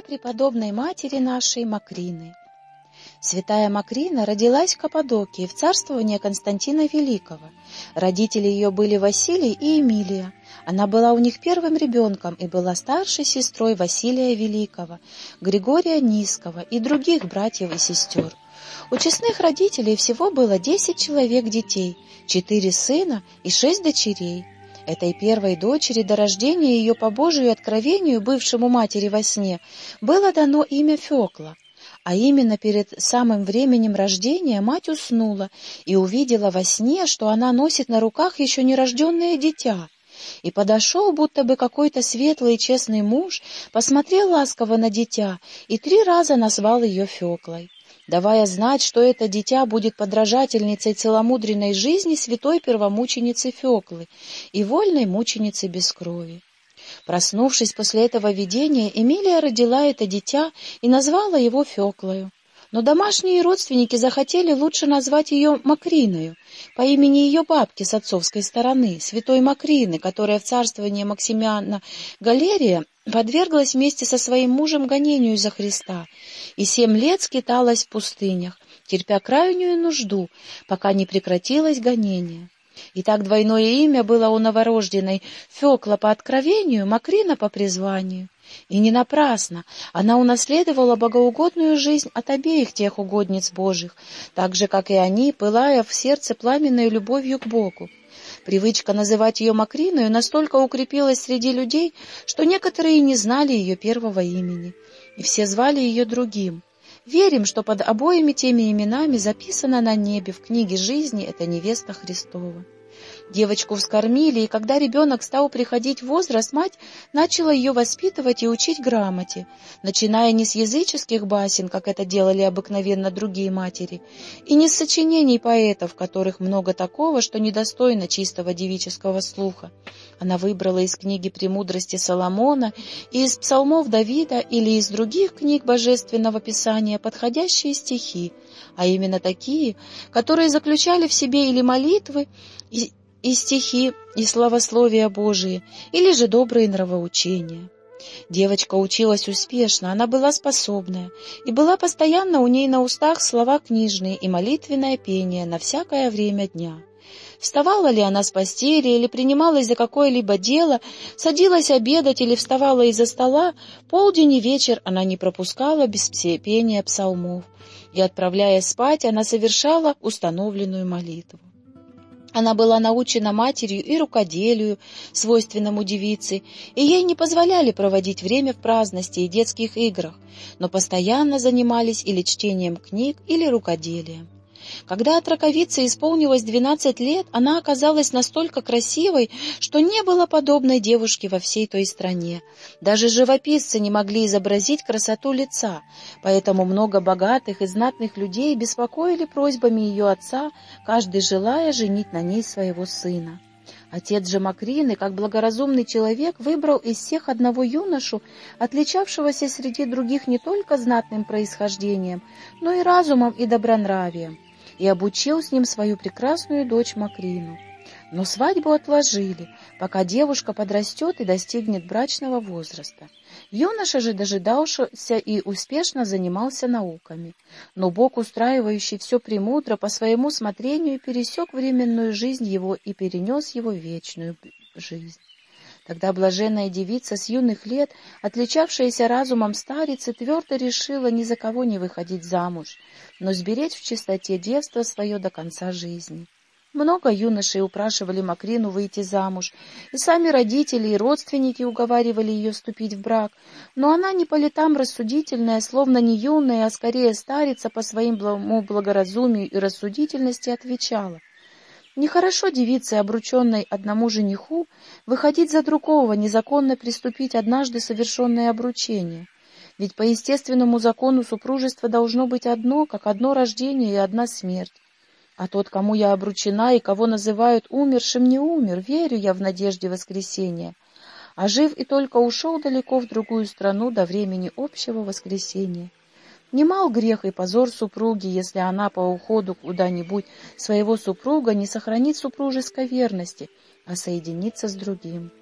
преподобной матери нашей Макрины. Святая Макрина родилась в Каппадокии в царствовании Константина Великого. Родители ее были Василий и Эмилия. Она была у них первым ребенком и была старшей сестрой Василия Великого, Григория Низкого и других братьев и сестер. У честных родителей всего было десять человек детей, четыре сына и шесть дочерей. Этой первой дочери до рождения ее по Божию откровению, бывшему матери во сне, было дано имя Фекла. А именно перед самым временем рождения мать уснула и увидела во сне, что она носит на руках еще нерожденное дитя. И подошел, будто бы какой-то светлый и честный муж, посмотрел ласково на дитя и три раза назвал ее Феклой давая знать, что это дитя будет подражательницей целомудренной жизни святой первомученицы Феклы и вольной мученицы без крови. Проснувшись после этого видения, Эмилия родила это дитя и назвала его Феклою. Но домашние родственники захотели лучше назвать ее Макриною, по имени ее бабки с отцовской стороны, святой Макрины, которая в царствовании Максимиана Галерия подверглась вместе со своим мужем гонению за Христа и семь лет скиталась в пустынях, терпя крайнюю нужду, пока не прекратилось гонение. И так двойное имя было у новорожденной Фекла по откровению, Макрина по призванию. И не напрасно. Она унаследовала богоугодную жизнь от обеих тех угодниц Божьих, так же, как и они, пылая в сердце пламенной любовью к Богу. Привычка называть ее Макриною настолько укрепилась среди людей, что некоторые не знали ее первого имени, и все звали ее другим. Верим, что под обоими теми именами записано на небе в книге жизни эта невеста Христова. Девочку вскормили, и когда ребенок стал приходить в возраст, мать начала ее воспитывать и учить грамоте, начиная не с языческих басен, как это делали обыкновенно другие матери, и не с сочинений поэтов, которых много такого, что недостойно чистого девического слуха. Она выбрала из книги «Премудрости Соломона» и из псалмов Давида или из других книг Божественного Писания подходящие стихи, а именно такие, которые заключали в себе или молитвы, и стихи, и славословия Божии, или же добрые нравоучения. Девочка училась успешно, она была способная, и была постоянно у ней на устах слова книжные и молитвенное пение на всякое время дня. Вставала ли она с постели или принималась за какое-либо дело, садилась обедать или вставала из-за стола, полдень и вечер она не пропускала без пения псалмов, и, отправляясь спать, она совершала установленную молитву. Она была научена матерью и рукоделию, свойственному девице, и ей не позволяли проводить время в праздности и детских играх, но постоянно занимались или чтением книг, или рукоделием. Когда от раковицы исполнилось двенадцать лет, она оказалась настолько красивой, что не было подобной девушки во всей той стране. Даже живописцы не могли изобразить красоту лица, поэтому много богатых и знатных людей беспокоили просьбами ее отца, каждый желая женить на ней своего сына. Отец же Макрины, как благоразумный человек, выбрал из всех одного юношу, отличавшегося среди других не только знатным происхождением, но и разумом и добронравием и обучил с ним свою прекрасную дочь Макрину. Но свадьбу отложили, пока девушка подрастет и достигнет брачного возраста. Юноша же дожидался и успешно занимался науками. Но Бог, устраивающий все премудро, по своему смотрению пересек временную жизнь его и перенес его в вечную жизнь. Тогда блаженная девица с юных лет, отличавшаяся разумом старицы, твердо решила ни за кого не выходить замуж, но сберечь в чистоте детство свое до конца жизни. Много юношей упрашивали Макрину выйти замуж, и сами родители и родственники уговаривали ее вступить в брак, но она не по летам рассудительная, словно не юная, а скорее старица по своему благоразумию и рассудительности отвечала — Нехорошо девице, обрученной одному жениху, выходить за другого, незаконно приступить однажды совершенное обручение. Ведь по естественному закону супружество должно быть одно, как одно рождение и одна смерть. А тот, кому я обручена и кого называют умершим, не умер, верю я в надежде воскресения. А жив и только ушел далеко в другую страну до времени общего воскресения. Немал грех и позор супруги, если она по уходу куда-нибудь своего супруга не сохранит супружеской верности, а соединится с другим.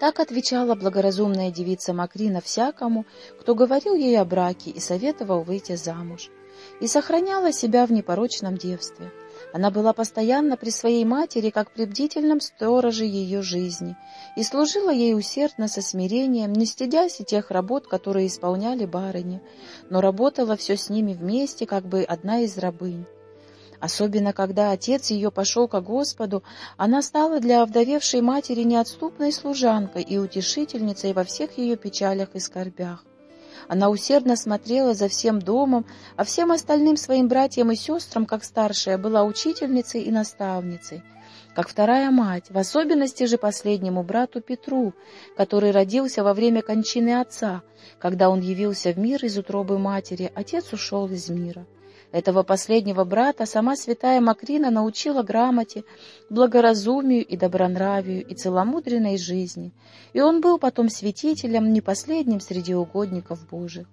Так отвечала благоразумная девица Макрина всякому, кто говорил ей о браке и советовал выйти замуж, и сохраняла себя в непорочном девстве. Она была постоянно при своей матери, как при бдительном стороже ее жизни, и служила ей усердно со смирением, не стыдясь и тех работ, которые исполняли барыни, но работала все с ними вместе, как бы одна из рабынь. Особенно, когда отец ее пошел ко Господу, она стала для овдовевшей матери неотступной служанкой и утешительницей во всех ее печалях и скорбях. Она усердно смотрела за всем домом, а всем остальным своим братьям и сестрам, как старшая, была учительницей и наставницей, как вторая мать, в особенности же последнему брату Петру, который родился во время кончины отца. Когда он явился в мир из утробы матери, отец ушел из мира. Этого последнего брата сама святая Макрина научила грамоте, благоразумию и добронравию и целомудренной жизни, и он был потом святителем, не последним среди угодников Божьих.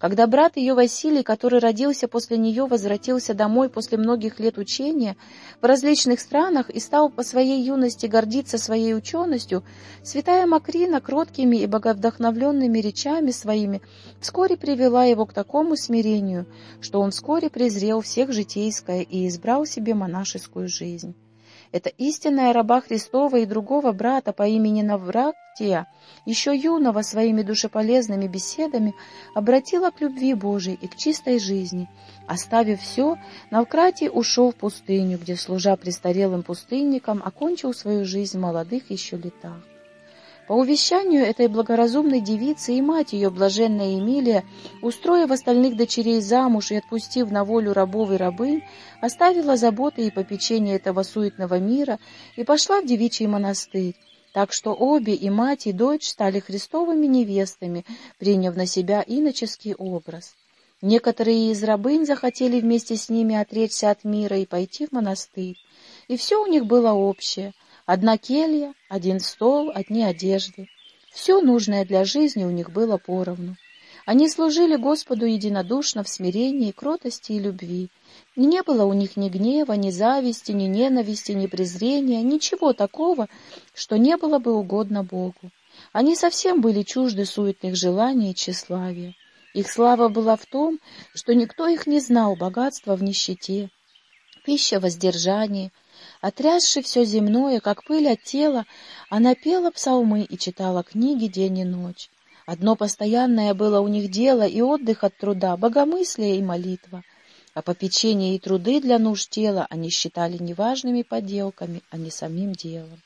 Когда брат ее Василий, который родился после нее, возвратился домой после многих лет учения в различных странах и стал по своей юности гордиться своей ученостью, святая Макрина кроткими и боговдохновленными речами своими вскоре привела его к такому смирению, что он вскоре презрел всех житейское и избрал себе монашескую жизнь. Это истинная раба Христова и другого брата по имени Наврактия, еще юного своими душеполезными беседами, обратила к любви Божией и к чистой жизни. Оставив все, Навкратий ушел в пустыню, где, служа престарелым пустынникам, окончил свою жизнь в молодых еще летах. По увещанию этой благоразумной девицы и мать ее, блаженная Эмилия, устроив остальных дочерей замуж и отпустив на волю рабов и рабынь, оставила заботы и попечение этого суетного мира и пошла в девичий монастырь. Так что обе, и мать, и дочь, стали христовыми невестами, приняв на себя иноческий образ. Некоторые из рабынь захотели вместе с ними отречься от мира и пойти в монастырь, и все у них было общее — Одна келья, один стол, одни одежды. Все нужное для жизни у них было поровну. Они служили Господу единодушно в смирении, кротости и любви. Не было у них ни гнева, ни зависти, ни ненависти, ни презрения, ничего такого, что не было бы угодно Богу. Они совсем были чужды суетных желаний и тщеславия. Их слава была в том, что никто их не знал богатства в нищете, пища в воздержании, Отрясши все земное, как пыль от тела, она пела псалмы и читала книги день и ночь. Одно постоянное было у них дело и отдых от труда, богомыслие и молитва. А попечение и труды для нужд тела они считали неважными поделками, а не самим делом.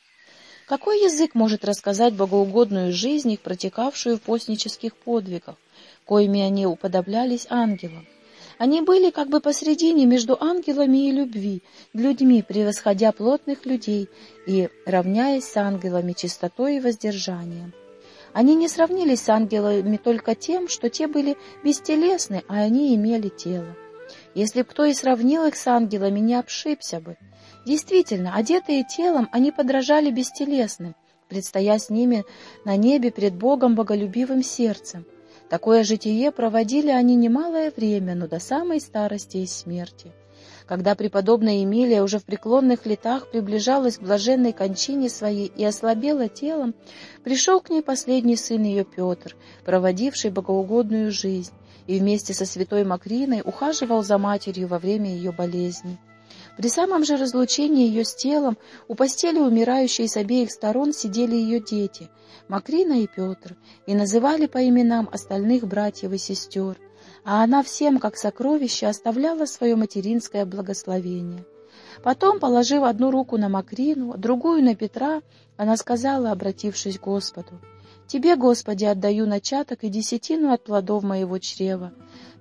Какой язык может рассказать богоугодную жизнь их, протекавшую в постнических подвигах, коими они уподоблялись ангелам? Они были как бы посредине между ангелами и любви, людьми, превосходя плотных людей и равняясь с ангелами чистотой и воздержанием. Они не сравнились с ангелами только тем, что те были бестелесны, а они имели тело. Если кто и сравнил их с ангелами, не обшибся бы. Действительно, одетые телом, они подражали бестелесным, предстоя с ними на небе пред Богом боголюбивым сердцем. Такое житие проводили они немалое время, но до самой старости и смерти. Когда преподобная Эмилия уже в преклонных летах приближалась к блаженной кончине своей и ослабела телом, пришел к ней последний сын ее Петр, проводивший богоугодную жизнь, и вместе со святой Макриной ухаживал за матерью во время ее болезни. При самом же разлучении ее с телом у постели умирающей с обеих сторон сидели ее дети, Макрина и Петр, и называли по именам остальных братьев и сестер, а она всем, как сокровище, оставляла свое материнское благословение. Потом, положив одну руку на Макрину, другую на Петра, она сказала, обратившись к Господу, «Тебе, Господи, отдаю начаток и десятину от плодов моего чрева,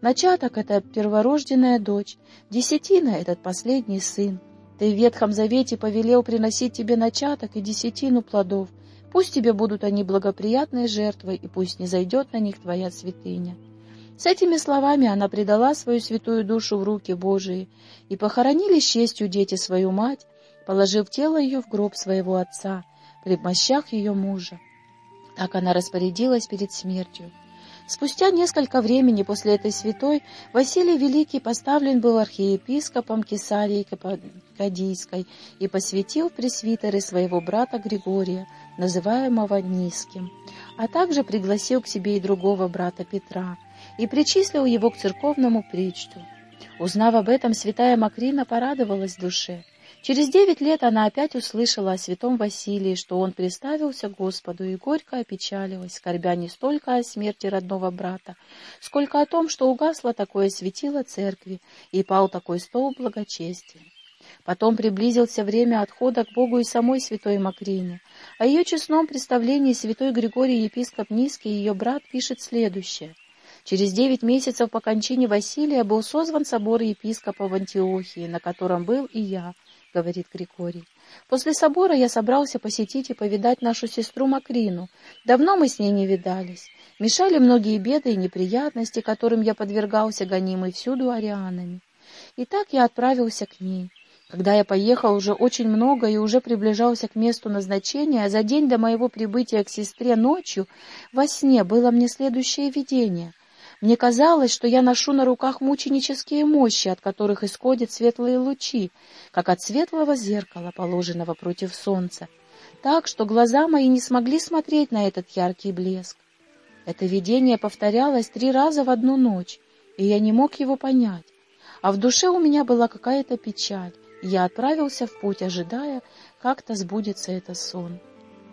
Начаток — это перворожденная дочь, десятина — этот последний сын. Ты в Ветхом Завете повелел приносить тебе начаток и десятину плодов. Пусть тебе будут они благоприятной жертвой, и пусть не зайдет на них твоя святыня. С этими словами она предала свою святую душу в руки Божии, и похоронили с честью дети свою мать, положив тело ее в гроб своего отца, при мощах ее мужа. Так она распорядилась перед смертью. Спустя несколько времени после этой святой Василий Великий поставлен был архиепископом Кесарии Каппадийской и посвятил пресвитеры своего брата Григория, называемого Низким, а также пригласил к себе и другого брата Петра и причислил его к церковному причту. Узнав об этом, святая Макрина порадовалась душе. Через девять лет она опять услышала о святом Василии, что он приставился Господу, и горько опечалилась, скорбя не столько о смерти родного брата, сколько о том, что угасло такое светило церкви и пал такой стол благочестия. Потом приблизился время отхода к Богу и самой святой Макрине. О ее честном представлении святой Григорий, епископ Низкий и ее брат, пишет следующее. Через девять месяцев по кончине Василия был созван собор епископа в Антиохии, на котором был и я, — говорит Григорий. После собора я собрался посетить и повидать нашу сестру Макрину. Давно мы с ней не видались. Мешали многие беды и неприятности, которым я подвергался гонимой всюду арианами. И так я отправился к ней. Когда я поехал уже очень много и уже приближался к месту назначения, за день до моего прибытия к сестре ночью во сне было мне следующее видение. Мне казалось, что я ношу на руках мученические мощи, от которых исходят светлые лучи, как от светлого зеркала, положенного против солнца, так, что глаза мои не смогли смотреть на этот яркий блеск. Это видение повторялось три раза в одну ночь, и я не мог его понять, а в душе у меня была какая-то печаль я отправился в путь, ожидая, как-то сбудется этот сон.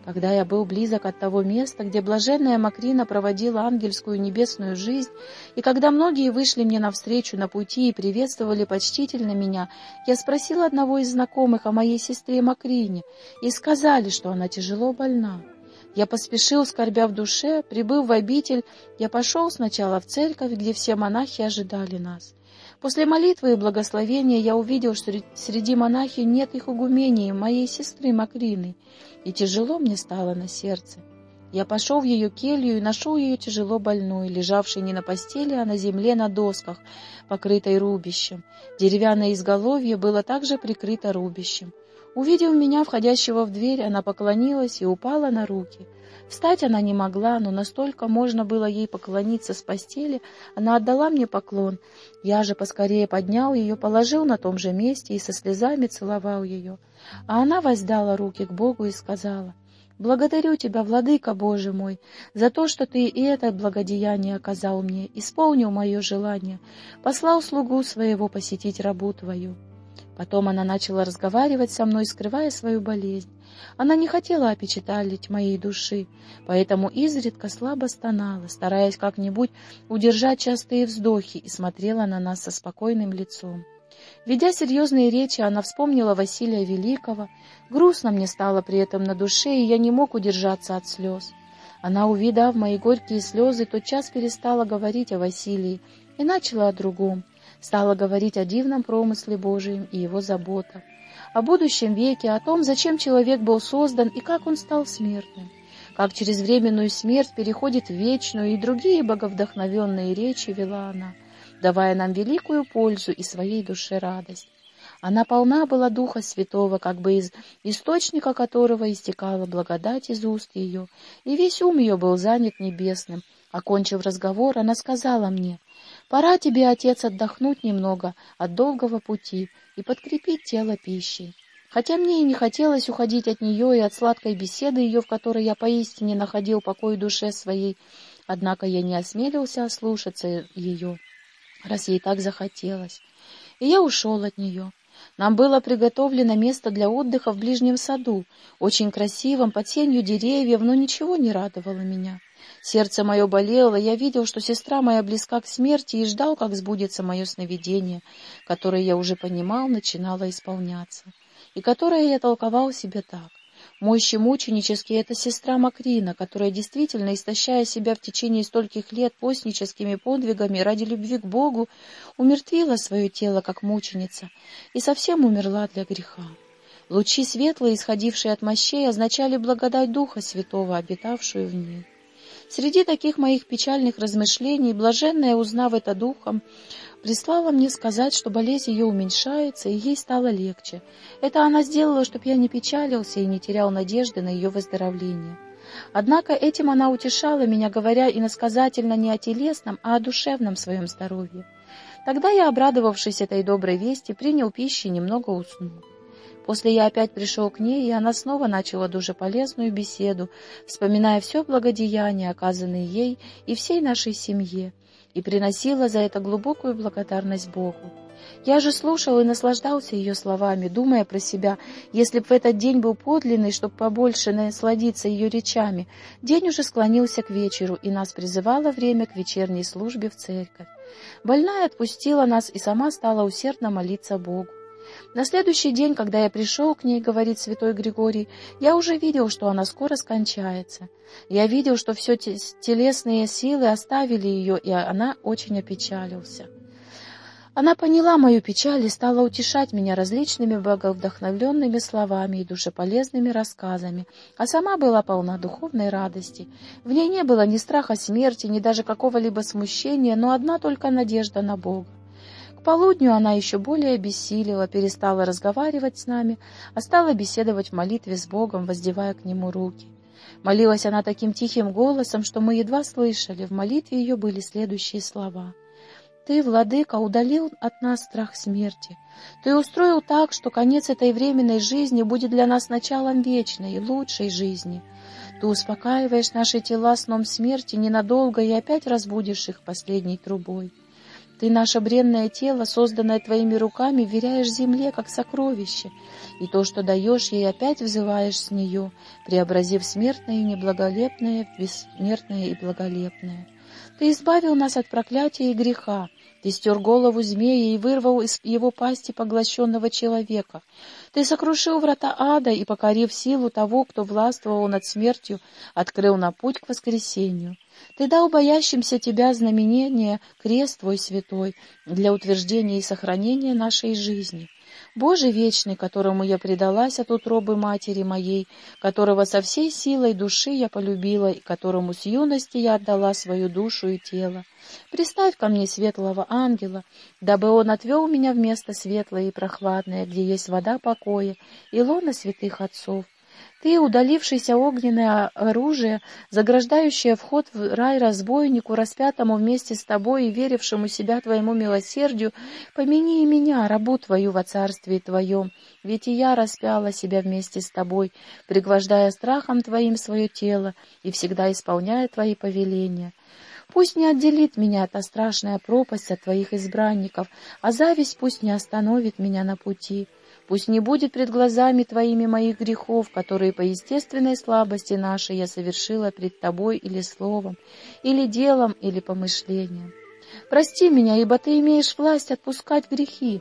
Когда я был близок от того места, где блаженная Макрина проводила ангельскую небесную жизнь, и когда многие вышли мне навстречу на пути и приветствовали почтительно меня, я спросил одного из знакомых о моей сестре Макрине, и сказали, что она тяжело больна. Я поспешил, скорбя в душе, прибыв в обитель, я пошел сначала в церковь, где все монахи ожидали нас. После молитвы и благословения я увидел, что среди монахи нет их угумении, моей сестры Макрины, и тяжело мне стало на сердце. Я пошел в ее келью и нашел ее тяжело больной, лежавшей не на постели, а на земле на досках, покрытой рубищем. Деревянное изголовье было также прикрыто рубищем. Увидев меня, входящего в дверь, она поклонилась и упала на руки — Встать она не могла, но настолько можно было ей поклониться с постели, она отдала мне поклон. Я же поскорее поднял ее, положил на том же месте и со слезами целовал ее. А она воздала руки к Богу и сказала, «Благодарю Тебя, Владыка Боже мой, за то, что Ты и это благодеяние оказал мне, исполнил мое желание, послал слугу своего посетить рабу Твою». Потом она начала разговаривать со мной, скрывая свою болезнь. Она не хотела опечаталить моей души, поэтому изредка слабо стонала, стараясь как-нибудь удержать частые вздохи, и смотрела на нас со спокойным лицом. Ведя серьезные речи, она вспомнила Василия Великого. Грустно мне стало при этом на душе, и я не мог удержаться от слез. Она, увидав мои горькие слезы, тотчас перестала говорить о Василии и начала о другом. Стала говорить о дивном промысле Божием и его заботах о будущем веке, о том, зачем человек был создан и как он стал смертным, как через временную смерть переходит в вечную, и другие боговдохновенные речи вела она, давая нам великую пользу и своей душе радость. Она полна была Духа Святого, как бы из источника которого истекала благодать из уст ее, и весь ум ее был занят небесным. Окончив разговор, она сказала мне, «Пора тебе, Отец, отдохнуть немного от долгого пути, и подкрепить тело пищей. Хотя мне и не хотелось уходить от нее и от сладкой беседы ее, в которой я поистине находил покой душе своей, однако я не осмелился ослушаться ее, раз ей так захотелось. И я ушел от нее. Нам было приготовлено место для отдыха в ближнем саду, очень красивом, под сенью деревьев, но ничего не радовало меня. Сердце мое болело, я видел, что сестра моя близка к смерти, и ждал, как сбудется мое сновидение, которое я уже понимал, начинало исполняться, и которое я толковал себе так. Мощи мученические — это сестра Макрина, которая, действительно истощая себя в течение стольких лет постническими подвигами ради любви к Богу, умертвила свое тело, как мученица, и совсем умерла для греха. Лучи светлые, исходившие от мощей, означали благодать Духа Святого, обитавшую в ней. Среди таких моих печальных размышлений, блаженная, узнав это духом, прислала мне сказать, что болезнь ее уменьшается, и ей стало легче. Это она сделала, чтобы я не печалился и не терял надежды на ее выздоровление. Однако этим она утешала меня, говоря иносказательно не о телесном, а о душевном своем здоровье. Тогда я, обрадовавшись этой доброй вести, принял пищи и немного уснул. После я опять пришел к ней, и она снова начала душеполезную беседу, вспоминая все благодеяния, оказанные ей и всей нашей семье, и приносила за это глубокую благодарность Богу. Я же слушал и наслаждался ее словами, думая про себя, если б в этот день был подлинный, чтобы побольше насладиться ее речами. День уже склонился к вечеру, и нас призывало время к вечерней службе в церковь. Больная отпустила нас и сама стала усердно молиться Богу. На следующий день, когда я пришел к ней, говорит святой Григорий, я уже видел, что она скоро скончается. Я видел, что все телесные силы оставили ее, и она очень опечалился. Она поняла мою печаль и стала утешать меня различными боговдохновленными словами и душеполезными рассказами, а сама была полна духовной радости. В ней не было ни страха смерти, ни даже какого-либо смущения, но одна только надежда на Бога. Полудню она еще более обессилила, перестала разговаривать с нами, а стала беседовать в молитве с Богом, воздевая к Нему руки. Молилась она таким тихим голосом, что мы едва слышали. В молитве ее были следующие слова — ты, владыка, удалил от нас страх смерти. Ты устроил так, что конец этой временной жизни будет для нас началом вечной и лучшей жизни. Ты успокаиваешь наши тела сном смерти ненадолго и опять разбудишь их последней трубой. Ты наше бренное тело, созданное твоими руками, веряешь земле, как сокровище, и то, что даешь ей, опять взываешь с нее, преобразив смертное и неблаголепное в бессмертное и благолепное. Ты избавил нас от проклятия и греха, ты стер голову змея и вырвал из его пасти поглощенного человека. Ты сокрушил врата ада и, покорив силу того, кто властвовал над смертью, открыл на путь к воскресению. Ты дал боящимся тебя знаменение крест твой святой для утверждения и сохранения нашей жизни. Боже вечный, которому я предалась от утробы матери моей, которого со всей силой души я полюбила и которому с юности я отдала свою душу и тело, приставь ко мне светлого ангела, дабы он отвел меня в место светлое и прохладное, где есть вода покоя и лона святых отцов, ты, удалившийся огненное оружие, заграждающее вход в рай разбойнику, распятому вместе с тобой и верившему себя твоему милосердию, помяни и меня, рабу твою во царстве твоем, ведь и я распяла себя вместе с тобой, пригвождая страхом твоим свое тело и всегда исполняя твои повеления. Пусть не отделит меня эта страшная пропасть от твоих избранников, а зависть пусть не остановит меня на пути. Пусть не будет пред глазами Твоими моих грехов, которые по естественной слабости нашей я совершила пред Тобой или словом, или делом, или помышлением. Прости меня, ибо Ты имеешь власть отпускать грехи.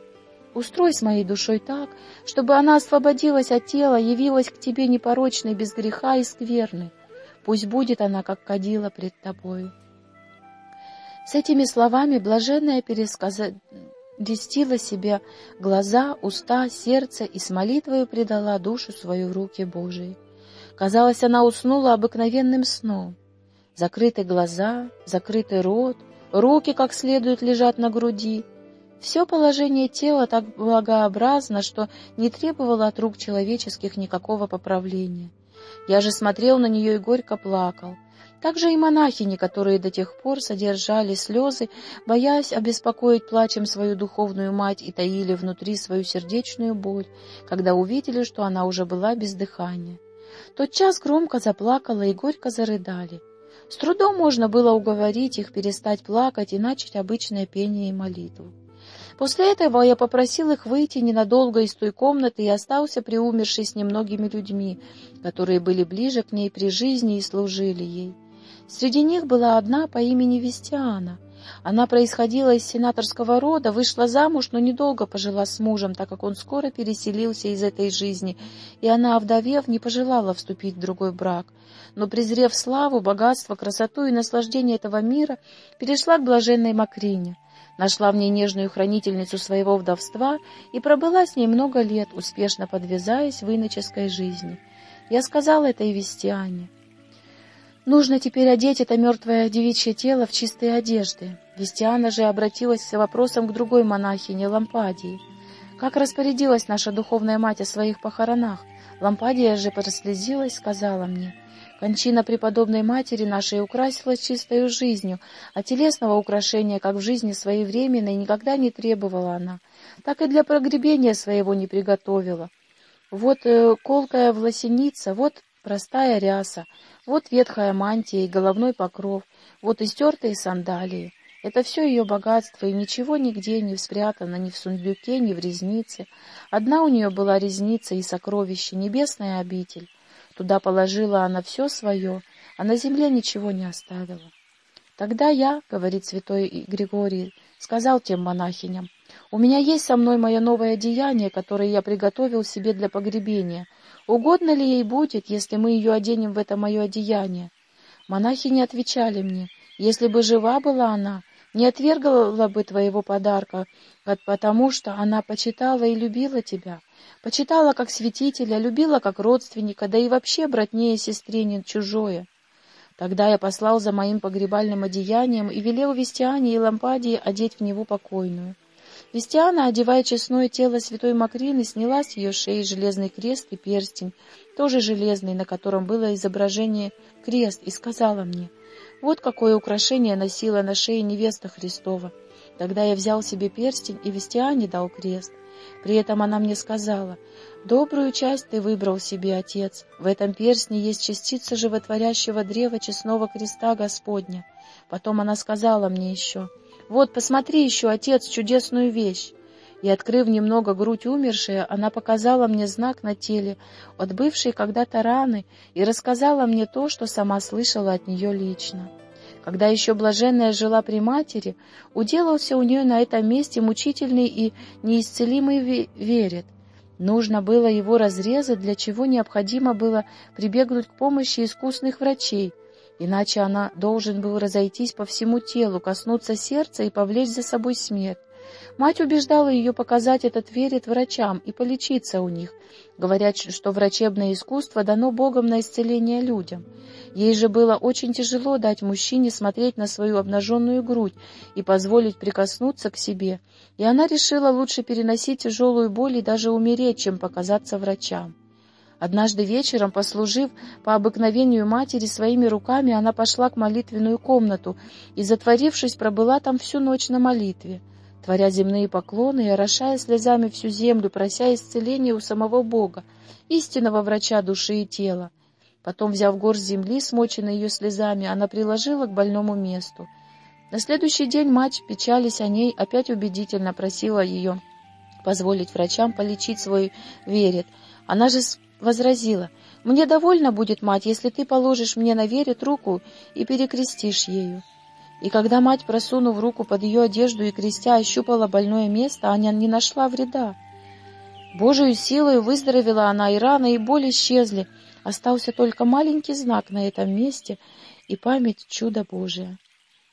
Устрой с моей душой так, чтобы она освободилась от тела, явилась к Тебе непорочной, без греха и скверной. Пусть будет она, как кадила пред Тобою. С этими словами блаженная пересказа крестила себе глаза, уста, сердце и с молитвою предала душу свою в руки Божии. Казалось, она уснула обыкновенным сном. Закрыты глаза, закрытый рот, руки как следует лежат на груди. Все положение тела так благообразно, что не требовало от рук человеческих никакого поправления. Я же смотрел на нее и горько плакал — также и монахини, которые до тех пор содержали слезы, боясь обеспокоить плачем свою духовную мать и таили внутри свою сердечную боль, когда увидели, что она уже была без дыхания. Тот час громко заплакала и горько зарыдали. С трудом можно было уговорить их перестать плакать и начать обычное пение и молитву. После этого я попросил их выйти ненадолго из той комнаты и остался при умершей с немногими людьми, которые были ближе к ней при жизни и служили ей. Среди них была одна по имени Вестиана. Она происходила из сенаторского рода, вышла замуж, но недолго пожила с мужем, так как он скоро переселился из этой жизни, и она, овдовев, не пожелала вступить в другой брак. Но, презрев славу, богатство, красоту и наслаждение этого мира, перешла к блаженной Макрине. Нашла в ней нежную хранительницу своего вдовства и пробыла с ней много лет, успешно подвязаясь в иноческой жизни. Я сказала этой Вестиане — Нужно теперь одеть это мертвое девичье тело в чистые одежды. Вестиана же обратилась с вопросом к другой монахине, Лампадии. Как распорядилась наша духовная мать о своих похоронах? Лампадия же прослезилась, сказала мне, «Кончина преподобной матери нашей украсилась чистою жизнью, а телесного украшения, как в жизни своей временной, никогда не требовала она, так и для погребения своего не приготовила. Вот э, колкая власеница, вот простая ряса, вот ветхая мантия и головной покров, вот истертые сандалии. Это все ее богатство, и ничего нигде не спрятано, ни в сундуке, ни в резнице. Одна у нее была резница и сокровище, небесная обитель. Туда положила она все свое, а на земле ничего не оставила. Тогда я, — говорит святой Григорий, — сказал тем монахиням, — у меня есть со мной мое новое одеяние, которое я приготовил себе для погребения. Угодно ли ей будет, если мы ее оденем в это мое одеяние? Монахини отвечали мне, если бы жива была она, не отвергла бы твоего подарка, потому что она почитала и любила тебя, почитала как святителя, любила как родственника, да и вообще братнее сестре чужое. Тогда я послал за моим погребальным одеянием и велел Вестиане и Лампадии одеть в него покойную. Вестиана, одевая честное тело святой Макрины, сняла с ее шеи железный крест и перстень, тоже железный, на котором было изображение крест, и сказала мне — вот какое украшение носила на шее невеста Христова. Тогда я взял себе перстень и Вестиане дал крест. При этом она мне сказала, «Добрую часть ты выбрал себе, Отец. В этом перстне есть частица животворящего древа честного креста Господня». Потом она сказала мне еще, «Вот, посмотри еще, Отец, чудесную вещь и, открыв немного грудь умершей, она показала мне знак на теле от бывшей когда-то раны и рассказала мне то, что сама слышала от нее лично. Когда еще блаженная жила при матери, уделался у нее на этом месте мучительный и неисцелимый верет. Нужно было его разрезать, для чего необходимо было прибегнуть к помощи искусных врачей, иначе она должен был разойтись по всему телу, коснуться сердца и повлечь за собой смерть. Мать убеждала ее показать этот верит врачам и полечиться у них. Говорят, что врачебное искусство дано Богом на исцеление людям. Ей же было очень тяжело дать мужчине смотреть на свою обнаженную грудь и позволить прикоснуться к себе, и она решила лучше переносить тяжелую боль и даже умереть, чем показаться врачам. Однажды вечером, послужив по обыкновению матери своими руками, она пошла к молитвенную комнату и, затворившись, пробыла там всю ночь на молитве творя земные поклоны и орошая слезами всю землю, прося исцеления у самого Бога, истинного врача души и тела. Потом, взяв горсть земли, смоченной ее слезами, она приложила к больному месту. На следующий день мать, печались о ней, опять убедительно просила ее позволить врачам полечить свой верит. Она же возразила, «Мне довольно будет, мать, если ты положишь мне на верит руку и перекрестишь ею». И когда мать, просунув руку под ее одежду и крестя, ощупала больное место, Аня не нашла вреда. Божию силою выздоровела она, и раны, и боль исчезли. Остался только маленький знак на этом месте и память чуда Божия.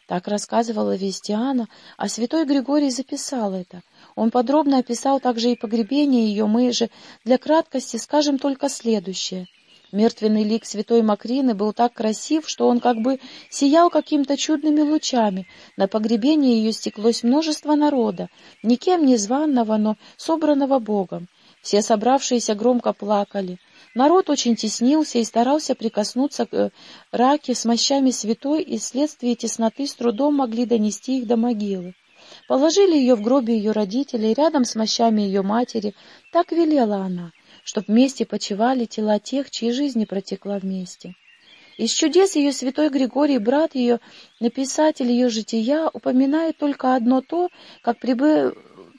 Так рассказывала Вестиана, а святой Григорий записал это. Он подробно описал также и погребение ее, мы же для краткости скажем только следующее — Мертвенный лик святой Макрины был так красив, что он как бы сиял какими-то чудными лучами. На погребение ее стеклось множество народа, никем не званного, но собранного Богом. Все собравшиеся громко плакали. Народ очень теснился и старался прикоснуться к э, раке с мощами святой, и вследствие тесноты с трудом могли донести их до могилы. Положили ее в гробе ее родителей рядом с мощами ее матери, так велела она чтоб вместе почивали тела тех, чьи жизни протекла вместе. Из чудес ее святой Григорий, брат ее, написатель ее жития, упоминает только одно то, как прибы...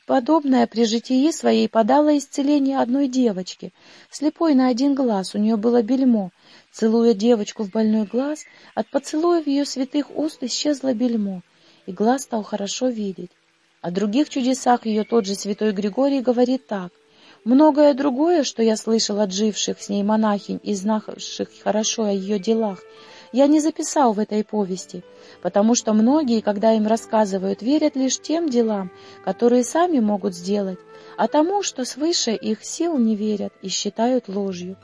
подобное при житии своей подало исцеление одной девочке, слепой на один глаз, у нее было бельмо. Целуя девочку в больной глаз, от поцелуев ее святых уст исчезло бельмо, и глаз стал хорошо видеть. О других чудесах ее тот же святой Григорий говорит так — Многое другое, что я слышал от живших с ней монахинь и знавших хорошо о ее делах, я не записал в этой повести, потому что многие, когда им рассказывают, верят лишь тем делам, которые сами могут сделать, а тому, что свыше их сил не верят и считают ложью.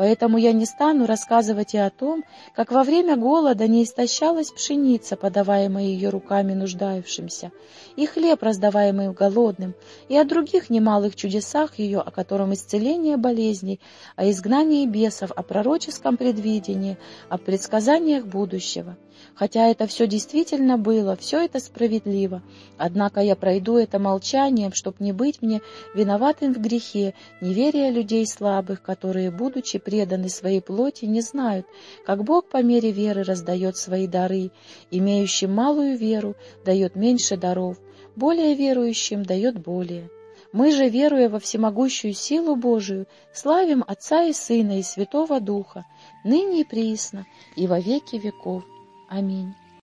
Поэтому я не стану рассказывать и о том, как во время голода не истощалась пшеница, подаваемая ее руками нуждающимся, и хлеб, раздаваемый голодным, и о других немалых чудесах ее, о котором исцеление болезней, о изгнании бесов, о пророческом предвидении, о предсказаниях будущего. Хотя это все действительно было, все это справедливо. Однако я пройду это молчанием, чтоб не быть мне виноватым в грехе, неверия людей слабых, которые, будучи преданы своей плоти, не знают, как Бог по мере веры раздает свои дары. Имеющим малую веру дает меньше даров, более верующим дает более. Мы же, веруя во всемогущую силу Божию, славим Отца и Сына и Святого Духа, ныне и присно, и во веки веков. Аминь.